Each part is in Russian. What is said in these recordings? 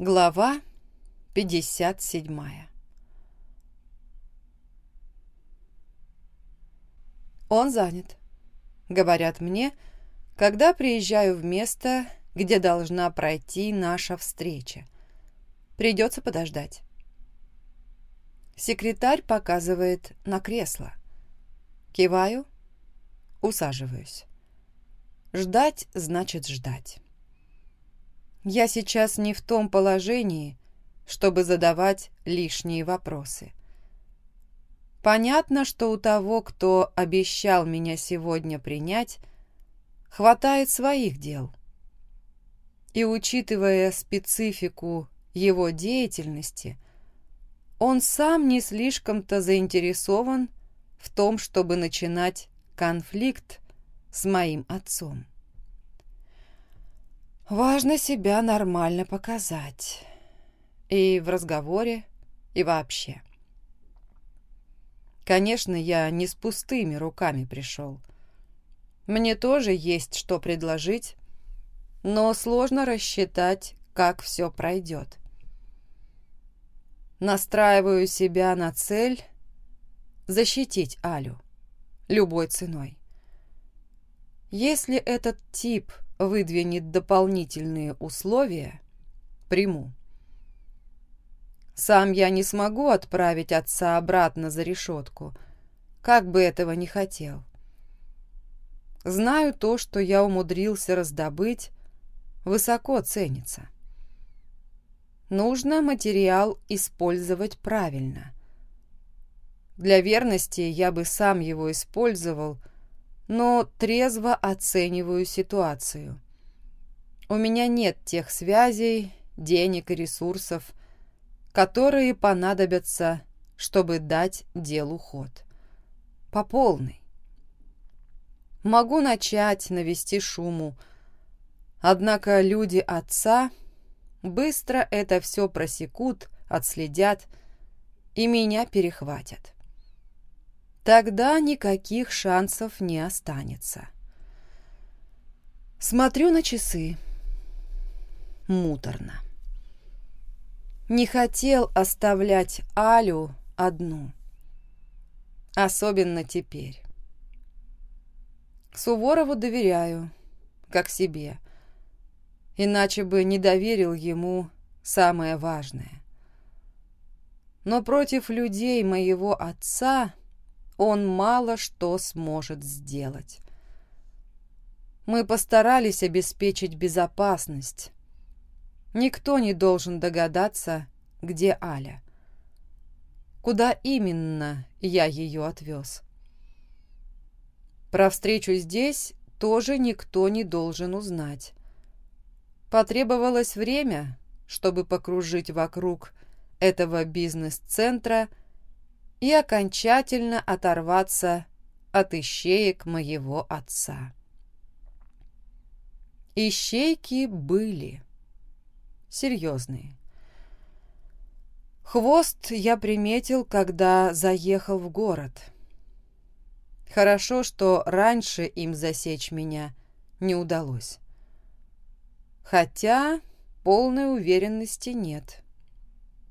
Глава 57 Он занят, говорят мне, когда приезжаю в место, где должна пройти наша встреча. Придется подождать. Секретарь показывает на кресло. Киваю, усаживаюсь. Ждать значит ждать. Я сейчас не в том положении, чтобы задавать лишние вопросы. Понятно, что у того, кто обещал меня сегодня принять, хватает своих дел. И учитывая специфику его деятельности, он сам не слишком-то заинтересован в том, чтобы начинать конфликт с моим отцом. Важно себя нормально показать. И в разговоре, и вообще. Конечно, я не с пустыми руками пришел. Мне тоже есть что предложить, но сложно рассчитать, как все пройдет. Настраиваю себя на цель защитить Алю любой ценой. Если этот тип выдвинет дополнительные условия, приму. Сам я не смогу отправить отца обратно за решетку, как бы этого не хотел. Знаю то, что я умудрился раздобыть, высоко ценится. Нужно материал использовать правильно. Для верности я бы сам его использовал, но трезво оцениваю ситуацию. У меня нет тех связей, денег и ресурсов, которые понадобятся, чтобы дать делу ход. По полной. Могу начать навести шуму, однако люди отца быстро это все просекут, отследят и меня перехватят. Тогда никаких шансов не останется. Смотрю на часы. Муторно. Не хотел оставлять Алю одну. Особенно теперь. Суворову доверяю, как себе. Иначе бы не доверил ему самое важное. Но против людей моего отца он мало что сможет сделать. Мы постарались обеспечить безопасность. Никто не должен догадаться, где Аля. Куда именно я ее отвез. Про встречу здесь тоже никто не должен узнать. Потребовалось время, чтобы покружить вокруг этого бизнес-центра и окончательно оторваться от ищеек моего отца. Ищейки были серьезные. Хвост я приметил, когда заехал в город. Хорошо, что раньше им засечь меня не удалось. Хотя полной уверенности нет.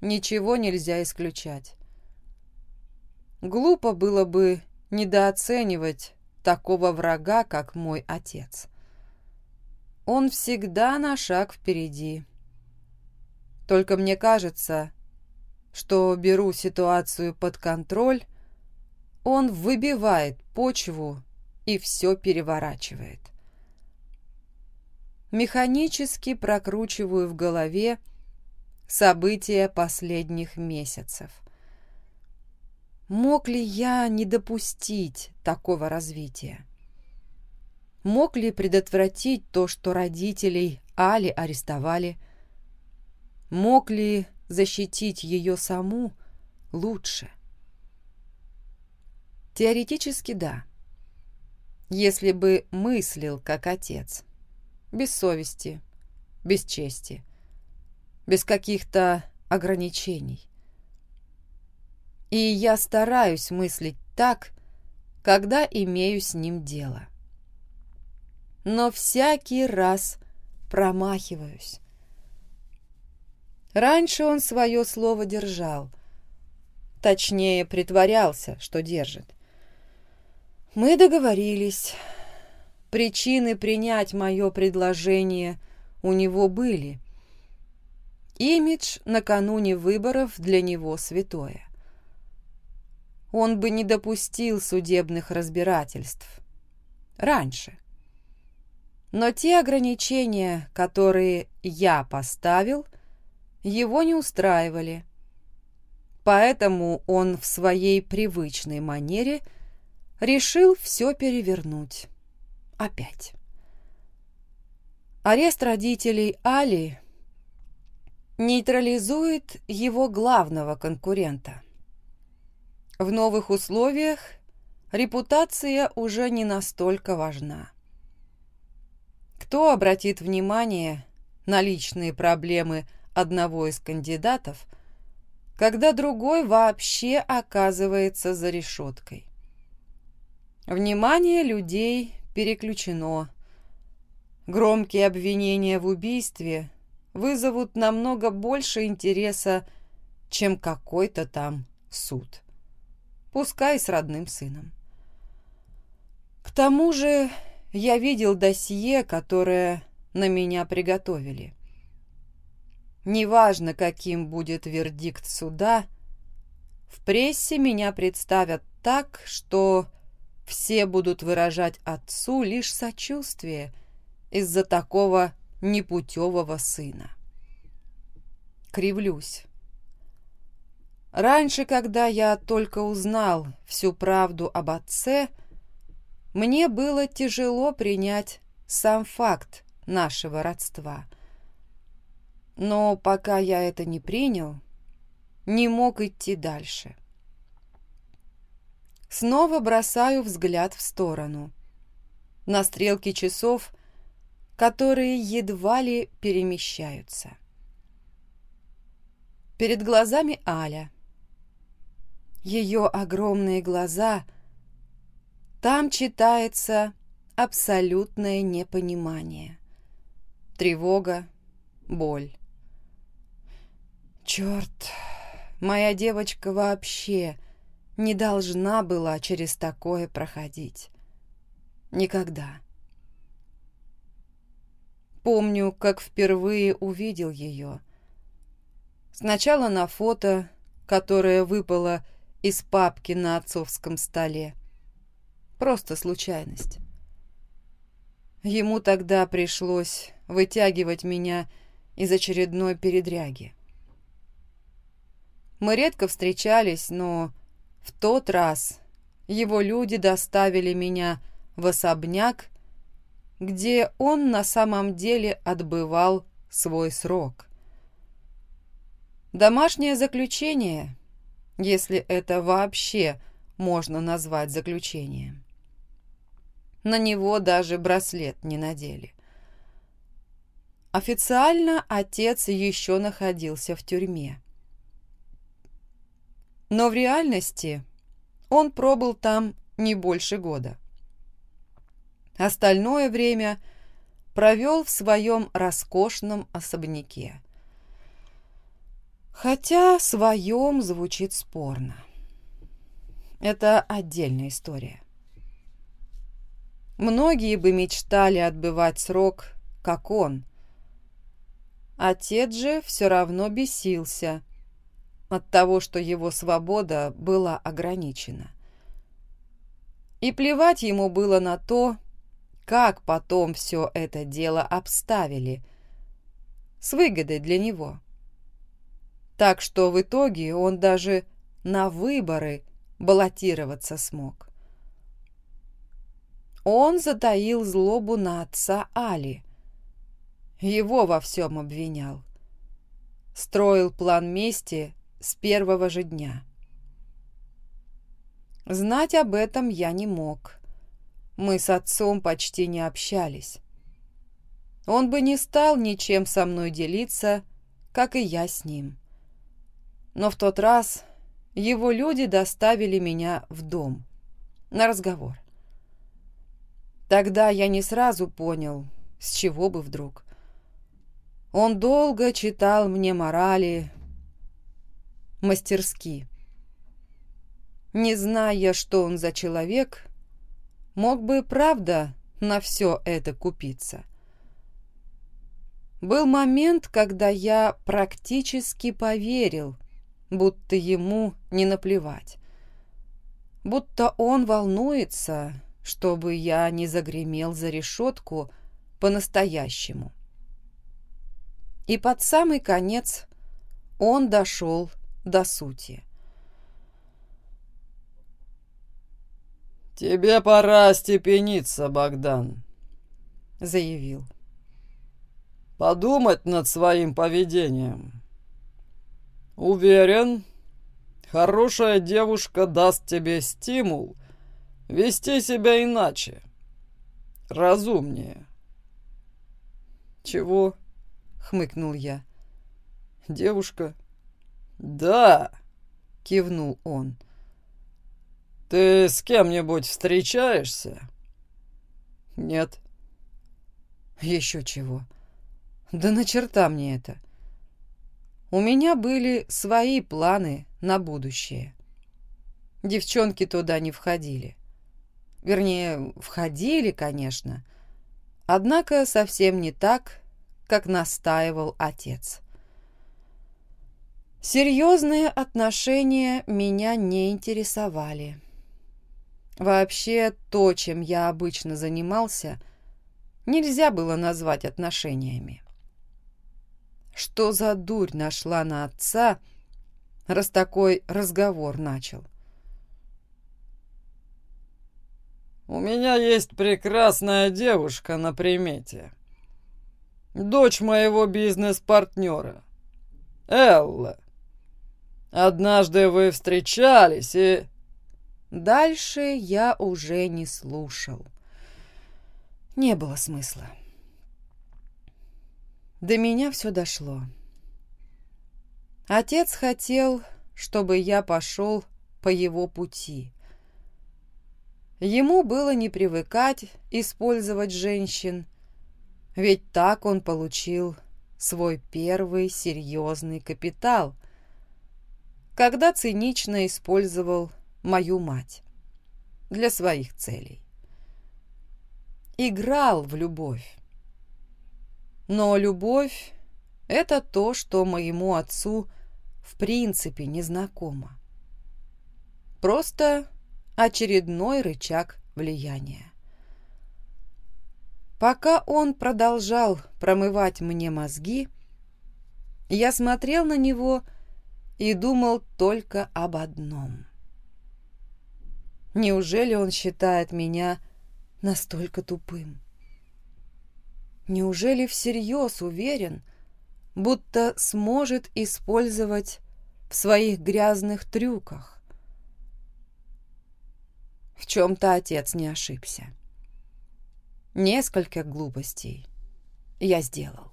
Ничего нельзя исключать. Глупо было бы недооценивать такого врага, как мой отец. Он всегда на шаг впереди. Только мне кажется, что беру ситуацию под контроль, он выбивает почву и все переворачивает. Механически прокручиваю в голове события последних месяцев. Мог ли я не допустить такого развития? Мог ли предотвратить то, что родителей Али арестовали? Мог ли защитить ее саму лучше? Теоретически да. Если бы мыслил как отец. Без совести, без чести, без каких-то ограничений. И я стараюсь мыслить так, когда имею с ним дело. Но всякий раз промахиваюсь. Раньше он свое слово держал. Точнее, притворялся, что держит. Мы договорились. Причины принять мое предложение у него были. Имидж накануне выборов для него святое. Он бы не допустил судебных разбирательств. Раньше. Но те ограничения, которые я поставил, его не устраивали. Поэтому он в своей привычной манере решил все перевернуть. Опять. Арест родителей Али нейтрализует его главного конкурента. В новых условиях репутация уже не настолько важна. Кто обратит внимание на личные проблемы одного из кандидатов, когда другой вообще оказывается за решеткой? Внимание людей переключено. Громкие обвинения в убийстве вызовут намного больше интереса, чем какой-то там суд. Пускай с родным сыном. К тому же я видел досье, которое на меня приготовили. Неважно, каким будет вердикт суда, в прессе меня представят так, что все будут выражать отцу лишь сочувствие из-за такого непутевого сына. Кривлюсь. Раньше, когда я только узнал всю правду об отце, мне было тяжело принять сам факт нашего родства. Но пока я это не принял, не мог идти дальше. Снова бросаю взгляд в сторону. На стрелки часов, которые едва ли перемещаются. Перед глазами Аля. Ее огромные глаза. Там читается абсолютное непонимание. Тревога, боль. Черт, моя девочка вообще не должна была через такое проходить. Никогда. Помню, как впервые увидел ее. Сначала на фото, которое выпало из папки на отцовском столе. Просто случайность. Ему тогда пришлось вытягивать меня из очередной передряги. Мы редко встречались, но в тот раз его люди доставили меня в особняк, где он на самом деле отбывал свой срок. Домашнее заключение, если это вообще можно назвать заключением. На него даже браслет не надели. Официально отец еще находился в тюрьме. Но в реальности он пробыл там не больше года. Остальное время провел в своем роскошном особняке. Хотя «своем» звучит спорно. Это отдельная история. Многие бы мечтали отбывать срок, как он. Отец же все равно бесился, от того, что его свобода была ограничена. И плевать ему было на то, как потом все это дело обставили, с выгодой для него. Так что в итоге он даже на выборы баллотироваться смог. Он затаил злобу на отца Али. Его во всем обвинял. Строил план мести с первого же дня. Знать об этом я не мог. Мы с отцом почти не общались. Он бы не стал ничем со мной делиться, как и я с ним. Но в тот раз его люди доставили меня в дом на разговор. Тогда я не сразу понял, с чего бы вдруг. Он долго читал мне морали мастерски. Не зная, что он за человек, мог бы, правда, на все это купиться. Был момент, когда я практически поверил, будто ему не наплевать. Будто он волнуется, чтобы я не загремел за решетку по-настоящему. И под самый конец он дошел до сути. «Тебе пора степениться, Богдан», — заявил. «Подумать над своим поведением. Уверен, хорошая девушка даст тебе стимул вести себя иначе, разумнее». «Чего?» — хмыкнул я. «Девушка?» «Да», — кивнул он. «Ты с кем-нибудь встречаешься?» «Нет». «Еще чего? Да на черта мне это. У меня были свои планы на будущее. Девчонки туда не входили. Вернее, входили, конечно, однако совсем не так, как настаивал отец». Серьезные отношения меня не интересовали. Вообще, то, чем я обычно занимался, нельзя было назвать отношениями. Что за дурь нашла на отца, раз такой разговор начал? «У меня есть прекрасная девушка на примете. Дочь моего бизнес-партнера. Элла. Однажды вы встречались и...» Дальше я уже не слушал. Не было смысла. До меня все дошло. Отец хотел, чтобы я пошел по его пути. Ему было не привыкать использовать женщин, ведь так он получил свой первый серьезный капитал, когда цинично использовал мою мать для своих целей. Играл в любовь. Но любовь — это то, что моему отцу в принципе не знакомо. Просто очередной рычаг влияния. Пока он продолжал промывать мне мозги, я смотрел на него и думал только об одном — Неужели он считает меня настолько тупым? Неужели всерьез уверен, будто сможет использовать в своих грязных трюках? В чем-то отец не ошибся. Несколько глупостей я сделал.